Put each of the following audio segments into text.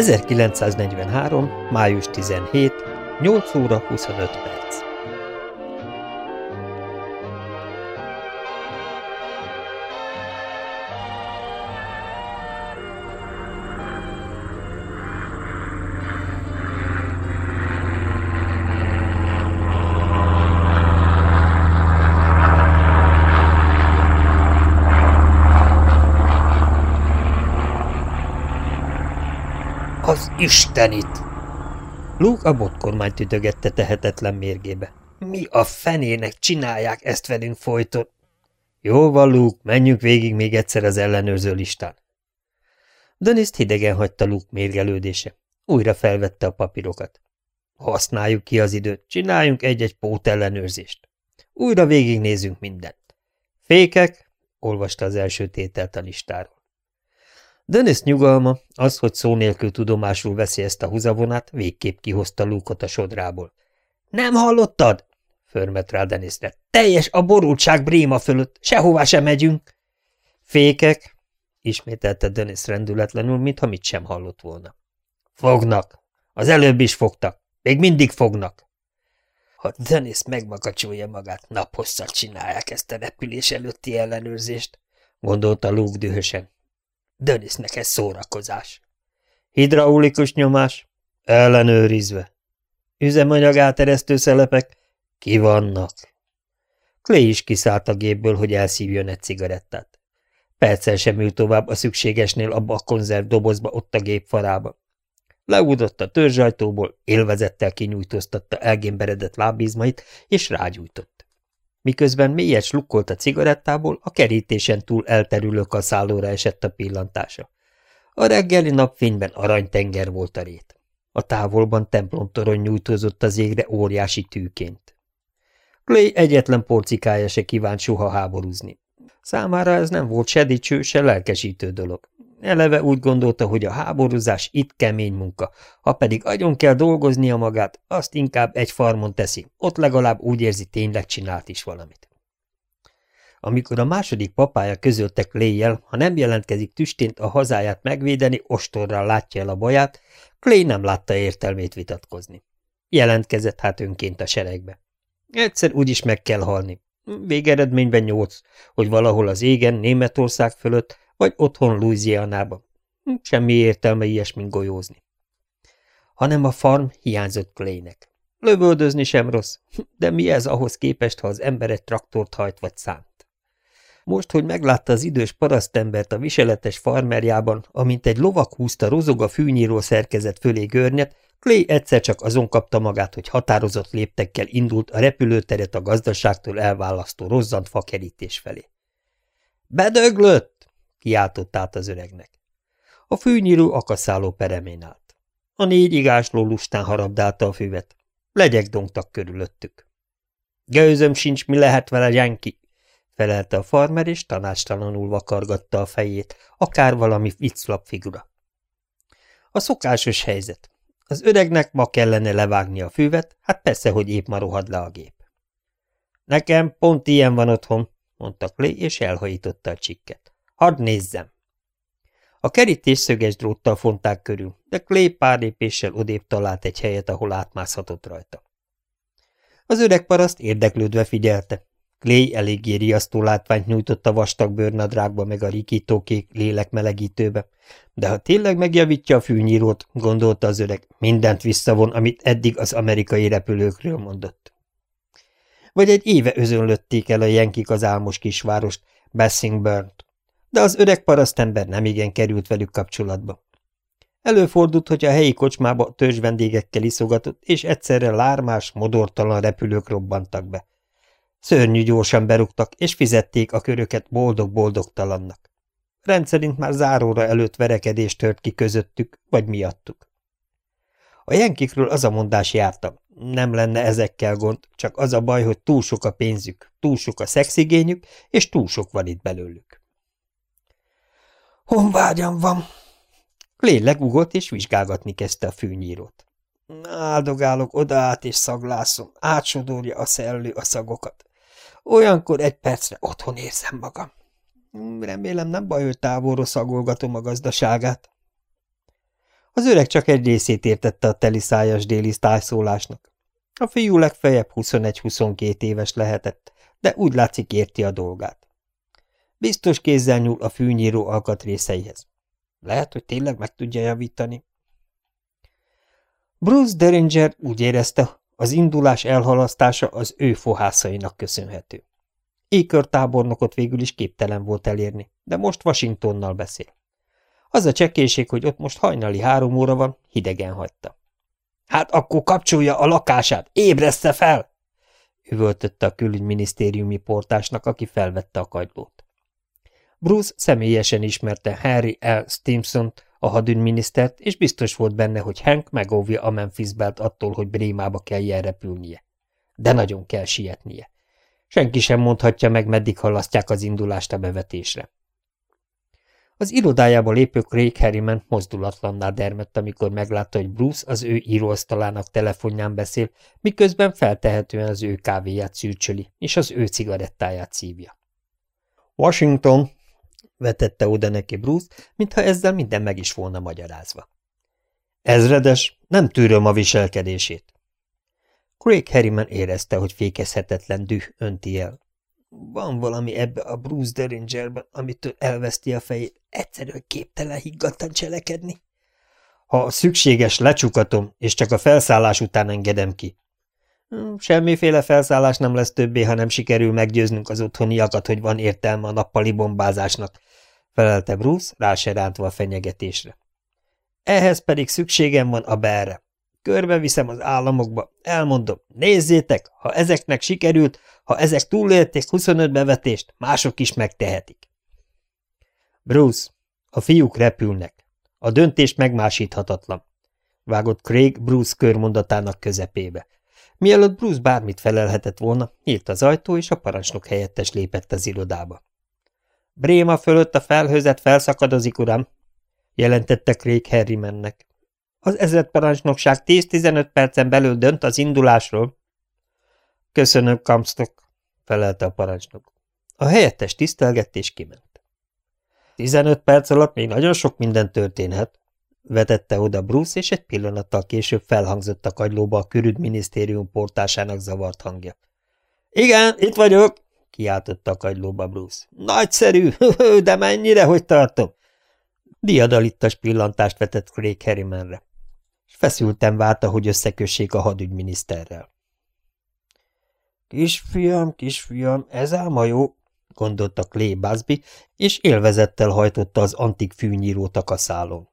1943. május 17. 8 óra 25 perc. Az Istenit! Luke a botkormányt ütögette tehetetlen mérgébe. Mi a fenének csinálják ezt velünk folyton? Jó van, Luke, menjünk végig még egyszer az ellenőrző listán. Deniszt hidegen hagyta Luke mérgelődése. Újra felvette a papírokat. Használjuk ki az időt, csináljunk egy-egy pót ellenőrzést. Újra végignézünk mindent. Fékek, olvasta az első tételt a listáról. Dennis nyugalma, az, hogy szó nélkül tudomásul veszi ezt a húzavonát, végképp kihozta Lúkot a sodrából. – Nem hallottad? – förmet rá Dennisre. – Teljes a borultság bréma fölött, sehová sem megyünk. – Fékek! – ismételte Dennis rendületlenül, mintha mit sem hallott volna. – Fognak! Az előbb is fogtak. Még mindig fognak. Ha Dennis megmakacsolja magát, naphosszat csinálják ezt a repülés előtti ellenőrzést, gondolta Luke dühösen. Dönisznek ez szórakozás. Hidraulikus nyomás? Ellenőrizve. Üzemanyag áteresztő szelepek? Ki vannak? Clay is kiszállt a gépből, hogy elszívjon egy cigarettát. Perccel sem ült tovább a szükségesnél abba a konzerv dobozba ott a gép farába. Leúdott a törzsajtóból, élvezettel kinyújtóztatta elgémberedett lábizmait, és rágyújtott. Miközben mélyet slukkolt a cigarettából, a kerítésen túl elterülő kaszállóra esett a pillantása. A reggeli napfényben aranytenger volt a rét. A távolban templomtorony nyújtózott az égre óriási tűként. Clay egyetlen porcikája se kívánt soha háborúzni. Számára ez nem volt se dicső, se lelkesítő dolog. Eleve úgy gondolta, hogy a háborúzás itt kemény munka, ha pedig agyon kell dolgoznia magát, azt inkább egy farmon teszi, ott legalább úgy érzi, tényleg csinált is valamit. Amikor a második papája közöltek léjjel, ha nem jelentkezik tüstént a hazáját megvédeni, ostorral látja el a baját, Clay nem látta értelmét vitatkozni. Jelentkezett hát önként a seregbe. Egyszer úgyis meg kell halni. Végeredményben nyolc, hogy valahol az égen, Németország fölött, vagy otthon Louisianában. Semmi értelme ilyesmin golyózni. Hanem a farm hiányzott Claynek. Lövöldözni sem rossz, de mi ez ahhoz képest, ha az ember egy traktort hajt vagy szánt? Most, hogy meglátta az idős parasztembert a viseletes farmerjában, amint egy lovak húzta rozog a fűnyíró szerkezet fölé görnyet, Clay egyszer csak azon kapta magát, hogy határozott léptekkel indult a repülőteret a gazdaságtól elválasztó rozzant fakerítés felé. – Bedöglött! Kiáltott át az öregnek. A fűnyíró akaszáló peremén állt. A négy igásló lustán harabdálta a füvet. Legyek dongtak körülöttük. Gőzöm sincs, mi lehet vele, Jenki, felelte a farmer, és tanástalanul vakargatta a fejét, akár valami vicclap figura. A szokásos helyzet. Az öregnek ma kellene levágni a füvet, hát persze, hogy épp ma rohad le a gép. Nekem pont ilyen van otthon, mondta Clay, és elhajította a csikket. Hadd nézzem! A kerítés szöges dróttal fonták körül, de Clay pár lépéssel odébb talált egy helyet, ahol átmászhatott rajta. Az öreg paraszt érdeklődve figyelte. Clay eléggé riasztó látványt nyújtott a vastag bőrnadrágba meg a rikítókék lélekmelegítőbe, de ha tényleg megjavítja a fűnyírót, gondolta az öreg, mindent visszavon, amit eddig az amerikai repülőkről mondott. Vagy egy éve özönlötték el a jenkik az álmos kisvárost, Bessingburn-t, de az öreg parasztember nem igen került velük kapcsolatba. Előfordult, hogy a helyi kocsmába törzs vendégekkel iszogatott, és egyszerre lármás, modortalan repülők robbantak be. Szörnyű gyorsan berúgtak, és fizették a köröket boldog-boldogtalannak. Rendszerint már záróra előtt verekedést tört ki közöttük, vagy miattuk. A jenkikről az a mondás jártam, nem lenne ezekkel gond, csak az a baj, hogy túl sok a pénzük, túl sok a szexigényük, és túl sok van itt belőlük. Honvágyam van. Lé legugott, és vizsgálgatni kezdte a fűnyírót. Áldogálok oda át, és szaglászom, átsodorja a szellő a szagokat. Olyankor egy percre otthon érzem magam. Remélem nem baj, hogy távolról szagolgatom a gazdaságát. Az öreg csak egy részét értette a teliszájas déli tájszólásnak. A fiú legfeljebb 21-22 éves lehetett, de úgy látszik érti a dolgát. Biztos kézzel nyúl a fűnyíró alkatrészeihez. Lehet, hogy tényleg meg tudja javítani. Bruce Derringer úgy érezte, az indulás elhalasztása az ő fohászainak köszönhető. Ékör tábornokot végül is képtelen volt elérni, de most Washingtonnal beszél. Az a csekéség, hogy ott most hajnali három óra van, hidegen hagyta. Hát akkor kapcsolja a lakását, ébreszte fel! üvöltötte a külügyminisztériumi portásnak, aki felvette a kagylót. Bruce személyesen ismerte Harry L. stimson a hadügyminisztert, és biztos volt benne, hogy Hank megóvja a Memphis belt attól, hogy Brémába kell repülnie. De nagyon kell sietnie. Senki sem mondhatja meg, meddig halasztják az indulást a bevetésre. Az irodájába lépő Craig Harriman mozdulatlanná dermedt, amikor meglátta, hogy Bruce az ő íróasztalának telefonján beszél, miközben feltehetően az ő kávéját szűrcsöli, és az ő cigarettáját szívja. Washington, vetette oda neki Bruce, mintha ezzel minden meg is volna magyarázva. Ezredes, nem tűröm a viselkedését. Craig Harriman érezte, hogy fékezhetetlen düh önti el. Van valami ebbe a Bruce Derringerben, amitől elveszti a fejét. Egyszerűen képtelen higgadtan cselekedni. Ha szükséges, lecsukatom, és csak a felszállás után engedem ki. Hm, semmiféle felszállás nem lesz többé, ha nem sikerül meggyőznünk az otthoniakat, hogy van értelme a nappali bombázásnak, felelte Bruce, rá se rántva a fenyegetésre. Ehhez pedig szükségem van a berre. Körbeviszem az államokba, elmondom, nézzétek, ha ezeknek sikerült, ha ezek túlélték 25 bevetést, mások is megtehetik. Bruce, a fiúk repülnek. A döntés megmásíthatatlan. Vágott Craig Bruce körmondatának közepébe. Mielőtt Bruce bármit felelhetett volna, nyílt az ajtó, és a parancsnok helyettes lépett az irodába. Bréma fölött a felhőzet felszakadozik, uram, jelentette Craig Harrymannek. Az ezredparancsnokság 10-15 percen belül dönt az indulásról. Köszönöm, Kamstok, felelte a parancsnok. A helyettes tisztelgett és kiment. 15 perc alatt még nagyon sok minden történhet, vetette oda Bruce, és egy pillanattal később felhangzott a kagylóba a külügyminisztérium portásának zavart hangja. Igen, itt vagyok, kiáltotta a kagylóba Bruce. Nagyszerű, de mennyire, hogy tartom? Diadalittas pillantást vetett Craig Harrimanre feszülten várta, hogy összekössék a hadügyminiszterrel. Kisfiam, kisfiam, ez ám a jó, gondolta Clay Busby, és élvezettel hajtotta az antik fűnyíró takaszálon.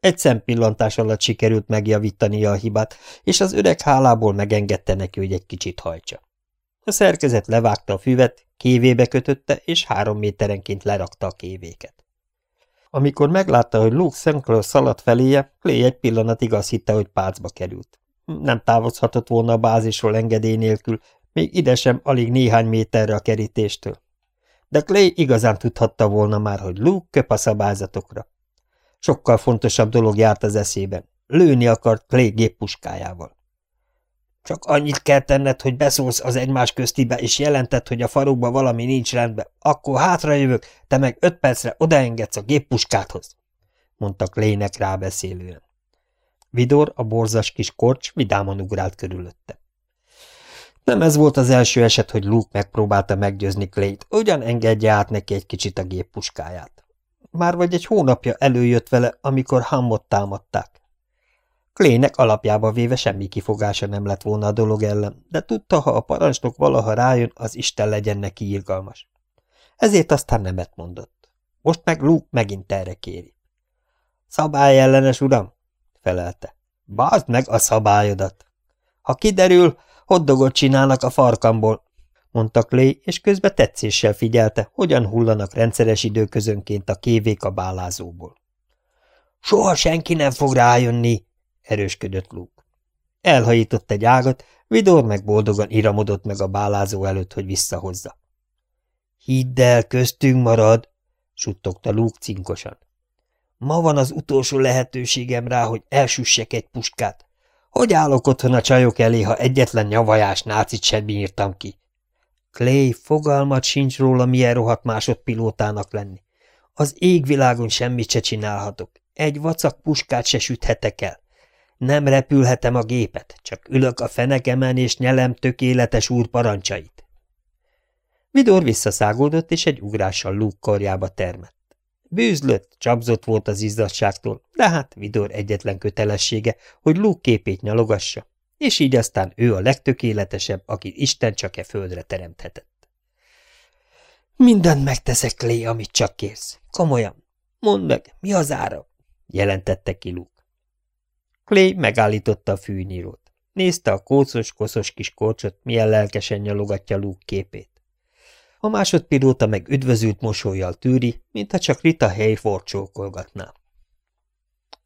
Egy szempillantás alatt sikerült megjavítania a hibát, és az öreg hálából megengedte neki, hogy egy kicsit hajtsa. A szerkezet levágta a füvet, kévébe kötötte, és három méterenként lerakta a kévéket. Amikor meglátta, hogy Luke Sinclair szaladt feléje, Clay egy pillanatig azt hitte, hogy pácba került. Nem távozhatott volna a bázisról engedély nélkül, még ide sem alig néhány méterre a kerítéstől. De Clay igazán tudhatta volna már, hogy Luke köp a szabályzatokra. Sokkal fontosabb dolog járt az eszében. Lőni akart Clay géppuskájával. Csak annyit kell tenned, hogy beszólsz az egymás köztibe, és jelented, hogy a farokba valami nincs rendben. Akkor hátrajövök, te meg öt percre odaengedsz a géppuskádhoz, mondta Klének rábeszélően. Vidor, a borzas kis korcs vidáman ugrált körülötte. Nem ez volt az első eset, hogy Luke megpróbálta meggyőzni Clayt, ugyan engedje át neki egy kicsit a géppuskáját. Már vagy egy hónapja előjött vele, amikor Hammot támadták. Klének alapjába véve semmi kifogása nem lett volna a dolog ellen, de tudta, ha a parancsnok valaha rájön, az Isten legyen neki irgalmas. Ezért aztán nemet mondott. Most meg Luke megint erre kéri. Szabály ellenes, uram, felelte. Bázd meg a szabályodat. Ha kiderül, hoddogot csinálnak a farkamból, mondta Clay, és közben tetszéssel figyelte, hogyan hullanak rendszeres időközönként a kévék a bálázóból. Soha senki nem fog rájönni, erősködött Luke. Elhajított egy ágat, Vidor meg boldogan iramodott meg a bálázó előtt, hogy visszahozza. Hidd el, köztünk marad, suttogta Luke cinkosan. Ma van az utolsó lehetőségem rá, hogy elsüssek egy puskát. Hogy állok otthon a csajok elé, ha egyetlen nyavajás nácit sem bírtam ki? Clay, fogalmat sincs róla, milyen rohadt másodpilótának lenni. Az égvilágon semmit se csinálhatok. Egy vacak puskát se süthetek el. Nem repülhetem a gépet, csak ülök a fenekemen és nyelem tökéletes úr parancsait. Vidor visszaszágódott, és egy ugrással Luke karjába termett. Bűzlött, csapzott volt az izzadságtól, de hát Vidor egyetlen kötelessége, hogy Luke képét nyalogassa, és így aztán ő a legtökéletesebb, akit Isten csak e földre teremthetett. Mindent megteszek, Lé, amit csak kérsz. Komolyan. Mondd meg, mi az ára? jelentette ki Luke. Clay megállította a fűnyírót. Nézte a kócos, koszos kis korcsot, milyen lelkesen nyalogatja Luke képét. A másodpilóta meg üdvözült mosolyjal tűri, mintha csak Rita Hayford csókolgatná.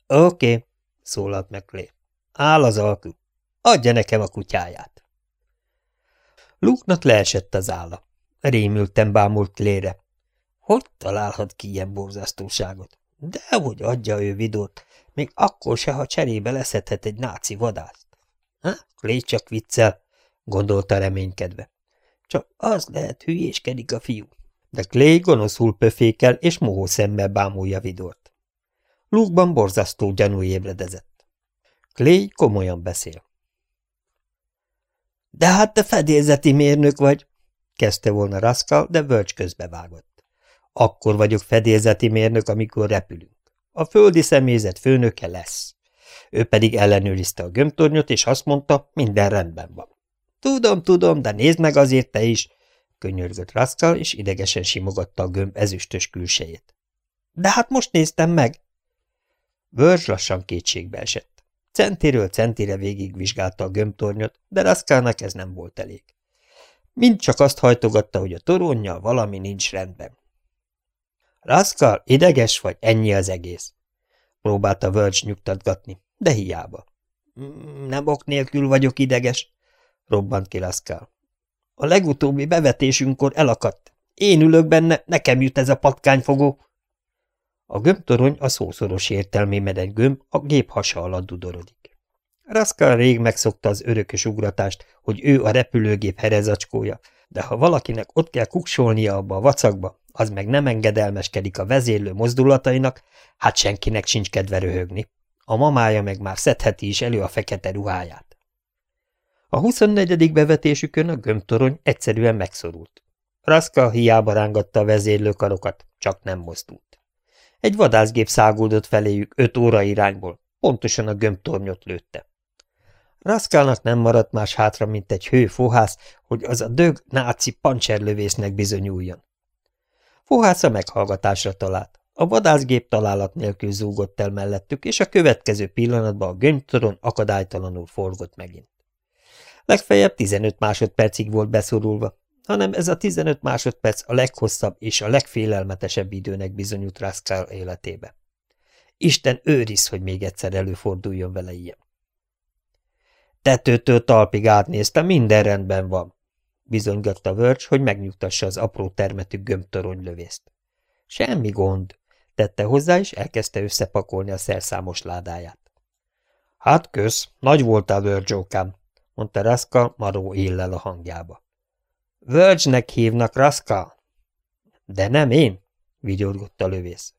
Oké, okay, szólalt meg Clay. Áll az alkú. Adja nekem a kutyáját. Luke-nak leesett az álla. Rémülten bámult Clayre. Hogy találhat ki ilyen borzasztóságot? Dehogy adja ő vidót, még akkor se, ha cserébe leszedhet egy náci vadászt. Ha, Clay csak viccel, gondolta reménykedve. Csak az lehet, hülyéskedik a fiú. De Clay gonoszul pöfékel és mohó szemmel bámulja Vidort. Lukeban borzasztó gyanú ébredezett. Clay komolyan beszél. De hát te fedélzeti mérnök vagy, kezdte volna Rascal, de Völcs közbevágott. Akkor vagyok fedélzeti mérnök, amikor repülünk. A földi személyzet főnöke lesz. Ő pedig ellenőrizte a gömbtornyot, és azt mondta, minden rendben van. Tudom, tudom, de nézd meg azért te is, könyörgött Rascal, és idegesen simogatta a gömb ezüstös külsejét. De hát most néztem meg. Vörzs lassan kétségbe esett. Centiről centire végigvizsgálta a gömbtornyot, de Rascalnak ez nem volt elég. Mind csak azt hajtogatta, hogy a toronnyal valami nincs rendben. Rascal, ideges vagy, ennyi az egész. Próbálta Verge nyugtatgatni, de hiába. Mm, nem ok nélkül vagyok ideges, robbant ki Rascal. A legutóbbi bevetésünkkor elakadt. Én ülök benne, nekem jut ez a patkányfogó. A gömbtorony a szószoros értelmében egy gömb, a gép hasa alatt dudorodik. Rascal rég megszokta az örökös ugratást, hogy ő a repülőgép herezacskója, de ha valakinek ott kell kuksolnia abba a vacakba, az meg nem engedelmeskedik a vezérlő mozdulatainak, hát senkinek sincs kedve röhögni. A mamája meg már szedheti is elő a fekete ruháját. A 24. bevetésükön a gömbtorony egyszerűen megszorult. Raszka hiába rángatta a vezérlő karokat, csak nem mozdult. Egy vadászgép száguldott feléjük öt óra irányból, pontosan a gömbtornyot lőtte. Raszkálnak nem maradt más hátra, mint egy hőfohász, hogy az a dög náci pancserlövésznek bizonyuljon. Fohásza meghallgatásra talált. A vadászgép találat nélkül zúgott el mellettük, és a következő pillanatban a gönytoron akadálytalanul forgott megint. Legfeljebb 15 másodpercig volt beszorulva, hanem ez a 15 másodperc a leghosszabb és a legfélelmetesebb időnek bizonyult Raskál életébe. Isten őriz, hogy még egyszer előforduljon vele ilyen. Tetőtől talpig átnézte, minden rendben van, bizonygatta Vörcs, hogy megnyugtassa az apró termetű gömbtoronylövészt. Semmi gond, tette hozzá, és elkezdte összepakolni a szerszámos ládáját. Hát kösz, nagy voltál, Vörcsókám, mondta Raska maró éllel a hangjába. Vörcsnek hívnak, Raska? De nem én, vigyorgott a lövész.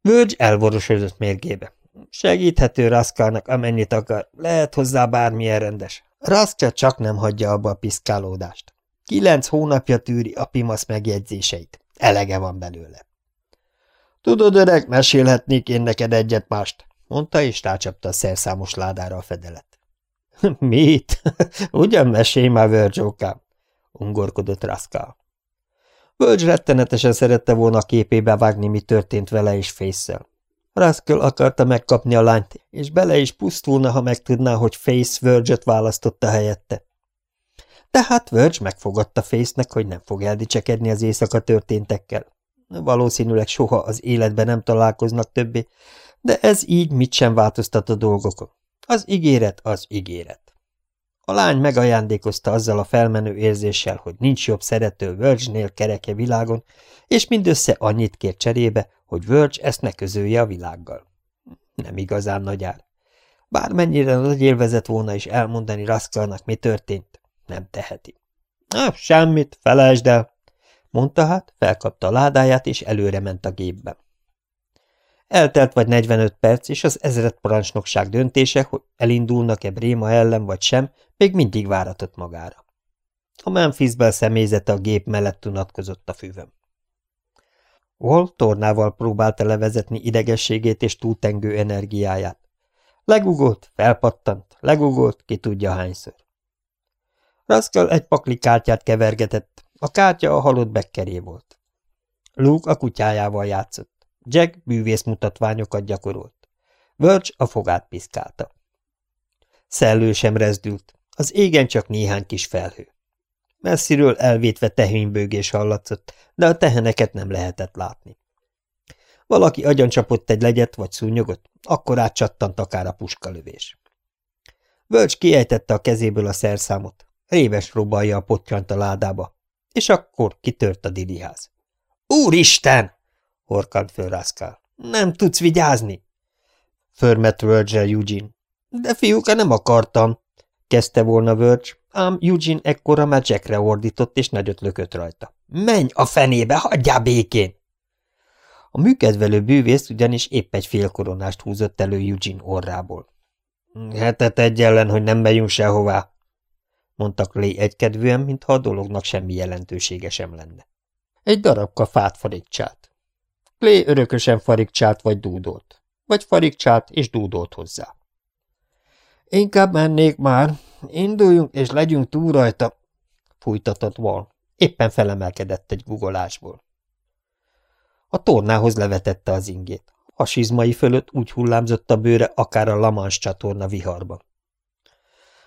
Vörcs elvorosodott mérgébe. Segíthető Raszkának, amennyit akar, lehet hozzá bármilyen rendes. Rasztja csak nem hagyja abba a piszkálódást. Kilenc hónapja tűri a pimasz megjegyzéseit. Elege van belőle. Tudod, öreg, mesélhetnék én neked egyet mást, mondta, és rácsapta a szerszámos ládára a fedelet. Mit? Ugyan mesélj már, Vörgyókám, ungorkodott Raskál. Völgy rettenetesen szerette volna a képébe vágni, mi történt vele és Fészszel. Rascal akarta megkapni a lányt, és bele is pusztulna, ha megtudná, hogy Face Verge-et választotta helyette. Tehát Verge megfogadta Face-nek, hogy nem fog eldicsekedni az éjszaka történtekkel. Valószínűleg soha az életben nem találkoznak többé, de ez így mit sem változtat a dolgokon. Az ígéret az ígéret. A lány megajándékozta azzal a felmenő érzéssel, hogy nincs jobb szerető Verge-nél kereke világon, és mindössze annyit kér cserébe, hogy Verge ezt ne közölje a világgal. Nem igazán nagy ár. Bármennyire nagy élvezett volna is elmondani Raskalnak, mi történt, nem teheti. Ah, semmit, felejtsd el, mondta hát, felkapta a ládáját, és előre ment a gépbe. Eltelt vagy 45 perc, és az ezret parancsnokság döntése, hogy elindulnak-e Bréma ellen vagy sem, még mindig váratott magára. A Memphisbel személyzete a gép mellett unatkozott a füvem. Wall tornával próbálta levezetni idegességét és túltengő energiáját. Legugolt, felpattant, legugolt, ki tudja hányszor. Rascal egy pakli kártyát kevergetett, a kártya a halott bekkeré volt. Luke a kutyájával játszott. Jack bűvész mutatványokat gyakorolt. Verge a fogát piszkálta. Szellő sem rezdült, az égen csak néhány kis felhő. Messziről elvétve tehénybőgés hallatszott, de a teheneket nem lehetett látni. Valaki agyancsapott egy legyet vagy szúnyogot, akkor átcsattant akár a puskalövés. Völcs kiejtette a kezéből a szerszámot, réves próbálja a pottyant a ládába, és akkor kitört a diliház. – Úristen! – horkant föl Raskál. – Nem tudsz vigyázni? Förmet Verge Eugene. – De fiúka, nem akartam! – kezdte volna Verge, ám Eugene ekkora már Jackre ordított, és nagyot lökött rajta. – Menj a fenébe, hagyjál békén! A műkedvelő bűvész ugyanis épp egy félkoronást húzott elő Eugene orrából. – Hetet egy ellen, hogy nem megyünk sehová! – mondtak Clay egykedvűen, mintha a dolognak semmi jelentősége sem lenne. Egy darabka fát farigcsált. Clay örökösen farigcsált vagy dúdolt. Vagy farigcsált és dúdolt hozzá. – Inkább mennék már, Induljunk, és legyünk túl rajta, fújtatott Val. Éppen felemelkedett egy gugolásból. A tornához levetette az ingét. A sizmai fölött úgy hullámzott a bőre, akár a Lamans csatorna viharba.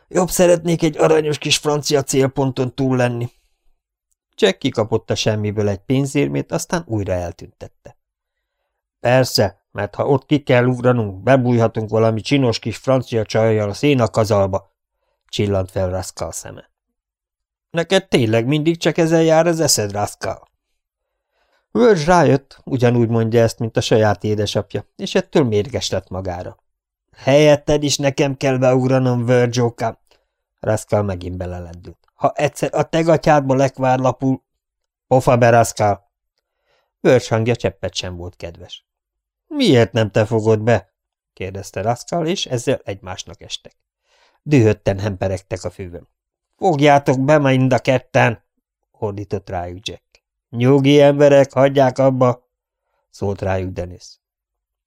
Jobb szeretnék egy aranyos kis francia célponton túl lenni. Jack kikapott a semmiből egy pénzérmét, aztán újra eltüntette. Persze, mert ha ott ki kell ugranunk, bebújhatunk valami csinos kis francia csajjal a szénakazalba, csillant fel Raskal szeme. Neked tényleg mindig csak ezzel jár az eszed, Raskal? Verge rájött, ugyanúgy mondja ezt, mint a saját édesapja, és ettől mérges lett magára. Helyetted is nekem kell beugranom, Verge Raskal megint belelendült. Ha egyszer a te gatyádba lekvár lapul... Pofa be, Raskal! Verge hangja cseppet sem volt kedves. Miért nem te fogod be? kérdezte Raskal, és ezzel egymásnak estek. Dühötten hemperegtek a fűvön. Fogjátok be mind a ketten! ordított rájuk Jack. Nyugi emberek, hagyják abba! szólt rájuk Dennis.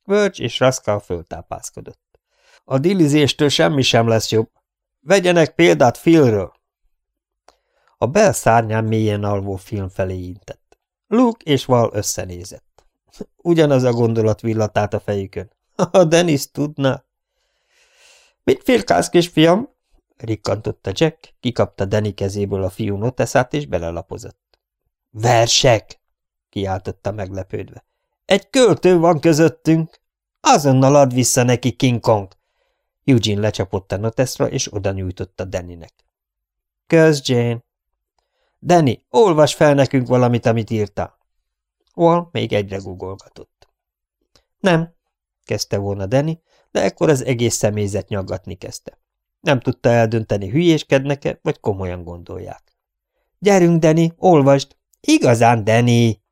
Völcs és Raskal föltápászkodott. A dilizéstől semmi sem lesz jobb. Vegyenek példát Philről! A bel szárnyán mélyen alvó film felé intett. Luke és Val összenézett. Ugyanaz a gondolat villat át a fejükön. Ha Dennis tudna! – Mit firkálsz, kisfiam? – rikkantotta Jack, kikapta Danny kezéből a fiú noteszát, és belelapozott. – Versek! – kiáltotta meglepődve. – Egy költő van közöttünk! Azonnal add vissza neki, King Kong! Eugene lecsapott a noteszra, és oda nyújtotta Dannynek. – Kösz, Jane! – Danny, olvas fel nekünk valamit, amit írtál! Wall még egyre gugolgatott. – Nem – kezdte volna Danny, de ekkor az egész személyzet nyaggatni kezdte. Nem tudta eldönteni, hülyéskednek-e, vagy komolyan gondolják. – Gyerünk, Deni, olvasd! Igazán, Deni!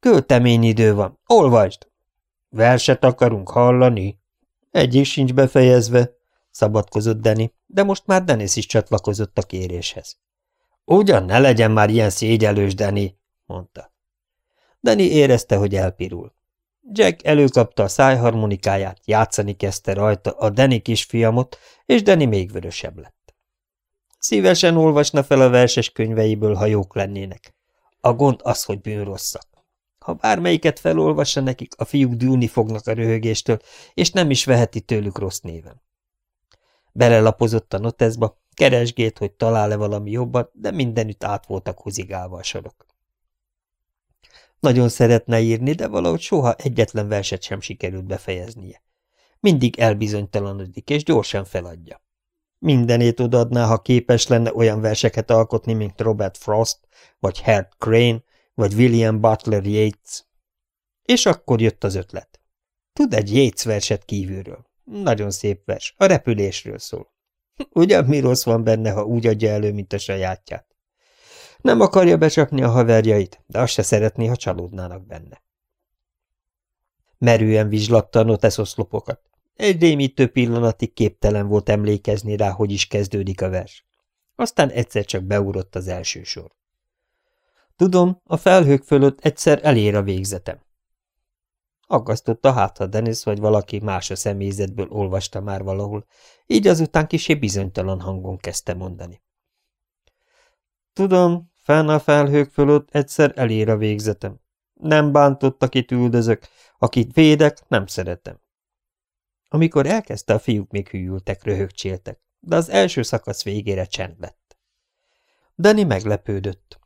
Költemény idő van, olvasd! Verset akarunk hallani? Egyik sincs befejezve, szabadkozott Deni, de most már Denis is csatlakozott a kéréshez. Ugyan ne legyen már ilyen szégyelős, Deni, mondta. Deni érezte, hogy elpirul. Jack előkapta a szájharmonikáját, játszani kezdte rajta a Danny kisfiamot, és Danny még vörösebb lett. Szívesen olvasna fel a verses könyveiből, ha jók lennének. A gond az, hogy bűnrosszak. Ha bármelyiket felolvassa nekik, a fiúk dűlni fognak a röhögéstől, és nem is veheti tőlük rossz néven. Belelapozott a notezba, keresgélt, hogy talál-e valami jobbat, de mindenütt át voltak húzigálva a sorok. Nagyon szeretne írni, de valahogy soha egyetlen verset sem sikerült befejeznie. Mindig elbizonytalanodik, és gyorsan feladja. Mindenét odaadná, ha képes lenne olyan verseket alkotni, mint Robert Frost, vagy Hert Crane, vagy William Butler Yeats. És akkor jött az ötlet. Tud egy Yeats verset kívülről. Nagyon szép vers, a repülésről szól. Ugyan mi rossz van benne, ha úgy adja elő, mint a sajátját? Nem akarja becsapni a haverjait, de azt se szeretné, ha csalódnának benne. Merően vizslatta a noteszoszlopokat. Egy rémítő pillanatig képtelen volt emlékezni rá, hogy is kezdődik a vers. Aztán egyszer csak beúrott az első sor. Tudom, a felhők fölött egyszer elér a végzetem. Aggasztotta hát, ha Dennis vagy valaki más a személyzetből olvasta már valahol, így azután kisé bizonytalan hangon kezdte mondani. Tudom, fenn a felhők fölött egyszer elér a végzetem. Nem bántott, akit üldözök, akit védek, nem szeretem. Amikor elkezdte, a fiúk még hűltek, röhögcséltek, de az első szakasz végére csend lett. Dani meglepődött.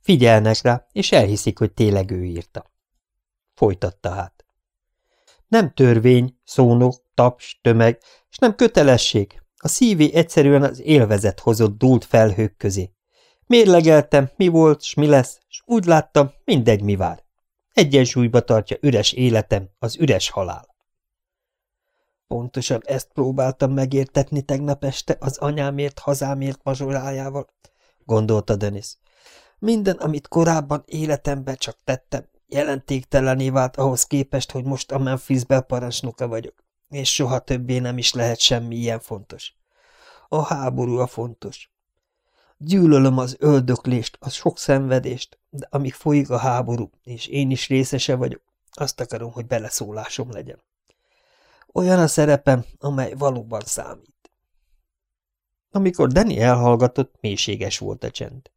Figyelnek rá, és elhiszik, hogy tényleg ő írta. Folytatta hát. Nem törvény, szónok, taps, tömeg, és nem kötelesség. A szívé egyszerűen az élvezet hozott dúlt felhők közé. Mérlegeltem, mi volt, s mi lesz, és úgy láttam, mindegy mi vár. Egyensúlyba tartja üres életem, az üres halál. Pontosan ezt próbáltam megértetni tegnap este az anyámért, hazámért mazsolájával, gondolta Denis. Minden, amit korábban életemben csak tettem, jelentéktelené vált ahhoz képest, hogy most a Memphis parancsnoka vagyok, és soha többé nem is lehet semmi ilyen fontos. A háború a fontos. Gyűlölöm az öldöklést, a sok szenvedést, de amíg folyik a háború, és én is részese vagyok, azt akarom, hogy beleszólásom legyen. Olyan a szerepem, amely valóban számít. Amikor Danny elhallgatott, mélységes volt a csend.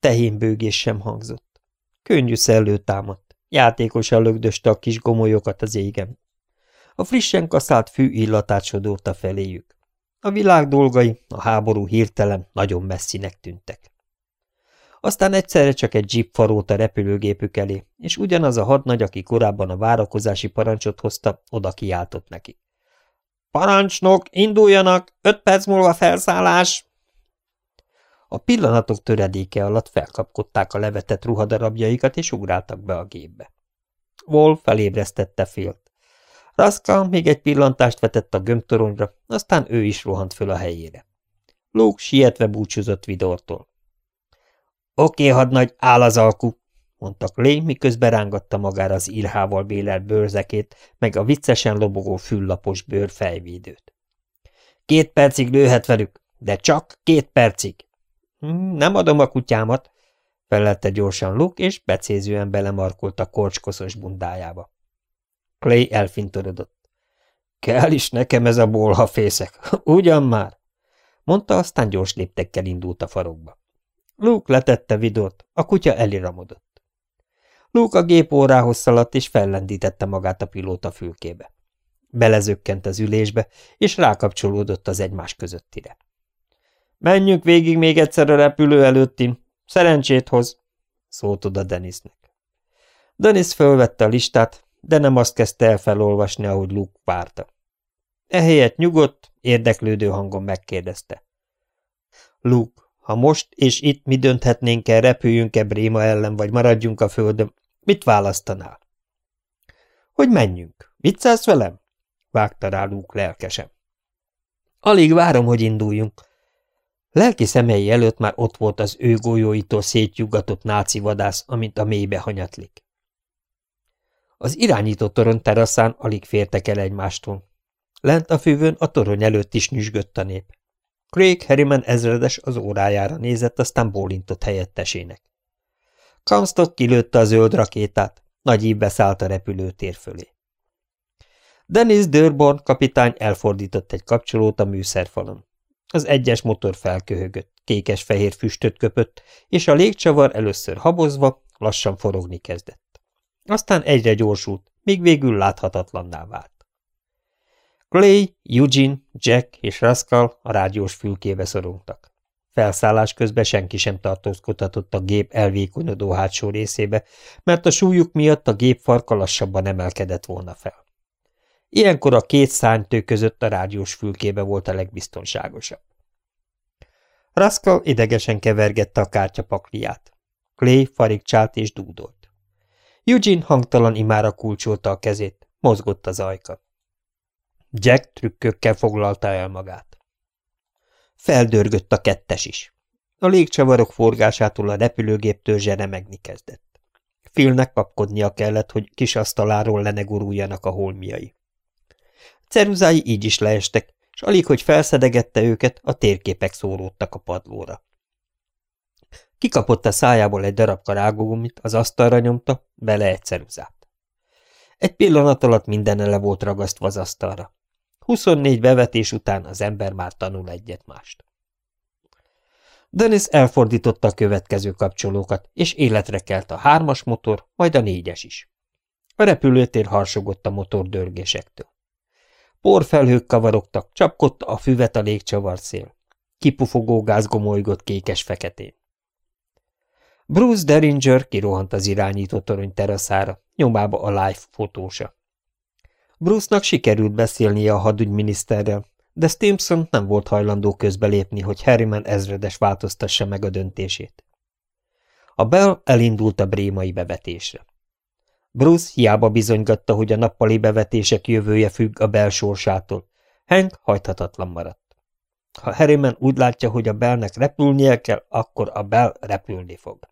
Tehénbőgés sem hangzott. Könnyű szellő támadt, játékosan lögdöste a kis gomolyokat az égen. A frissen kaszált fű illatát sodorta feléjük. A világ dolgai, a háború hirtelen nagyon messzinek tűntek. Aztán egyszerre csak egy jeep farolt a repülőgépük elé, és ugyanaz a hadnagy, aki korábban a várakozási parancsot hozta, oda kiáltott neki. Parancsnok, induljanak, öt perc múlva felszállás! A pillanatok töredéke alatt felkapkodták a levetett ruhadarabjaikat, és ugráltak be a gépbe. Wolf felébresztette félt. Raska még egy pillantást vetett a gömbtoronyra, aztán ő is rohant föl a helyére. Luke sietve búcsúzott Vidortól. Oké, hadnagy, áll az alku, mondta Clay, miközben rángatta magára az írhával bélelt bőrzekét, meg a viccesen lobogó füllapos bőr fejvédőt. Két percig lőhet velük, de csak két percig. Hm, nem adom a kutyámat, felelte gyorsan Luke, és becézően belemarkolt a korcskoszos bundájába. Clay elfintorodott. Kell is nekem ez a bolhafészek, ugyan már? mondta, aztán gyors léptekkel indult a farokba. Luke letette vidort, a kutya eliramodott. Luke a gép órához szaladt, és fellendítette magát a pilóta fülkébe. Belezökkent az ülésbe, és rákapcsolódott az egymás közöttire. Menjünk végig még egyszer a repülő előttin. Szerencsét hoz, szólt oda Denisnek. Denis fölvette a listát, de nem azt kezdte el felolvasni, ahogy Luke várta. Ehelyett nyugodt, érdeklődő hangon megkérdezte. Luke, ha most és itt mi dönthetnénk el, repüljünk-e Bréma ellen, vagy maradjunk a földön, mit választanál? Hogy menjünk. Viccelsz velem? Vágta rá Luke lelkesen. Alig várom, hogy induljunk. Lelki szemei előtt már ott volt az ő golyóitól szétjugatott náci vadász, amint a mélybe hanyatlik. Az irányító torony teraszán alig fértek el egymástól. Lent a fűvön a torony előtt is nyüzsgött a nép. Craig Harriman ezredes az órájára nézett, aztán bólintott helyettesének. Comstock kilőtte a zöld rakétát, nagy ívbe szállt a repülőtér fölé. Dennis Dörborn kapitány elfordított egy kapcsolót a műszerfalon. Az egyes motor felköhögött, kékes-fehér füstöt köpött, és a légcsavar először habozva, lassan forogni kezdett. Aztán egyre gyorsult, míg végül láthatatlanná vált. Clay, Eugene, Jack és Rascal a rádiós fülkébe szorultak. Felszállás közben senki sem tartózkodhatott a gép elvékonyodó hátsó részébe, mert a súlyuk miatt a gép farka lassabban emelkedett volna fel. Ilyenkor a két szánytő között a rádiós fülkébe volt a legbiztonságosabb. Rascal idegesen kevergette a kártya pakliát. Clay farigcsált és dúdolt. Eugene hangtalan imára kulcsolta a kezét, mozgott az ajka. Jack trükkökkel foglalta el magát. Feldörgött a kettes is. A légcsavarok forgásától a repülőgép törzse remegni kezdett. Philnek kapkodnia kellett, hogy kis asztaláról leneguruljanak a holmiai. Ceruzái így is leestek, és alig, hogy felszedegette őket, a térképek szóródtak a padlóra. Kikapott a szájából egy darab karágógumit, az asztalra nyomta, bele egy ceruzát. Egy pillanat alatt minden ele volt ragasztva az asztalra. 24 bevetés után az ember már tanul egyet mást. Dennis elfordította a következő kapcsolókat, és életre kelt a hármas motor, majd a négyes is. A repülőtér harsogott a motor dörgésektől. Porfelhők kavarogtak, csapkodta a füvet a légcsavar szél. Kipufogó gáz gomolygott kékes-feketén. Bruce Derringer kirohant az irányító torony teraszára, nyomába a live fotósa. Bruce-nak sikerült beszélnie a hadügyminiszterrel, de Stimson nem volt hajlandó közbelépni, hogy Harriman ezredes változtassa meg a döntését. A Bell elindult a brémai bevetésre. Bruce hiába bizonygatta, hogy a nappali bevetések jövője függ a Bell sorsától. Hank hajthatatlan maradt. Ha Harriman úgy látja, hogy a Bellnek repülnie kell, akkor a Bell repülni fog.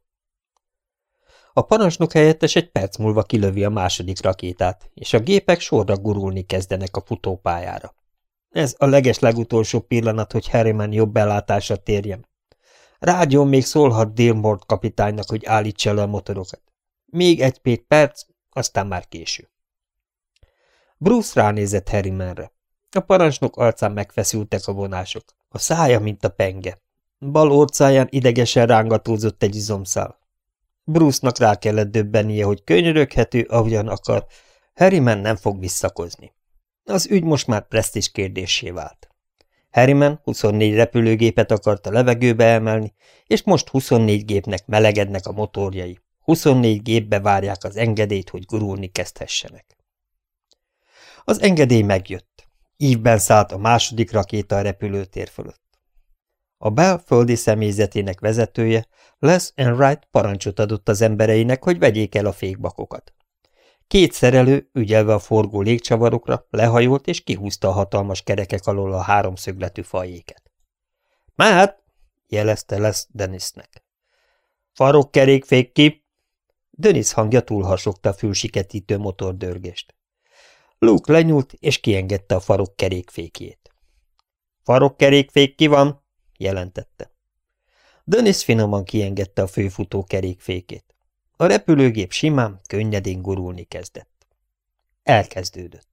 A parancsnok helyettes egy perc múlva kilövi a második rakétát, és a gépek sorra gurulni kezdenek a futópályára. Ez a leges legutolsó pillanat, hogy Harriman jobb belátásra térjen. Rádión még szólhat Dilmort kapitánynak, hogy állítsa el a motorokat. Még egy-két perc, aztán már késő. Bruce ránézett Harrimanre. A parancsnok arcán megfeszültek a vonások. A szája, mint a penge. Bal orcáján idegesen rángatózott egy izomszál. Bruce-nak rá kellett döbbennie, hogy könyöröghető, ahogyan akar. Harriman nem fog visszakozni. Az ügy most már presztis kérdésé vált. Harriman 24 repülőgépet akart a levegőbe emelni, és most 24 gépnek melegednek a motorjai. 24 gépbe várják az engedélyt, hogy gurulni kezdhessenek. Az engedély megjött. Ívben szállt a második rakéta a repülőtér fölött. A Bell földi személyzetének vezetője, Les Enright parancsot adott az embereinek, hogy vegyék el a fékbakokat. Két szerelő, ügyelve a forgó légcsavarokra, lehajolt és kihúzta a hatalmas kerekek alól a háromszögletű fajéket. – Mehet! – jelezte Les Dennisnek. – Farokkerékfék ki! Dennis hangja túlhasogta a fülsiketítő motordörgést. Luke lenyúlt, és kiengedte a farok kerékfékjét. – Farokkerékfék ki van? – jelentette. Dennis finoman kiengedte a főfutó kerékfékét. A repülőgép simán, könnyedén gurulni kezdett. Elkezdődött.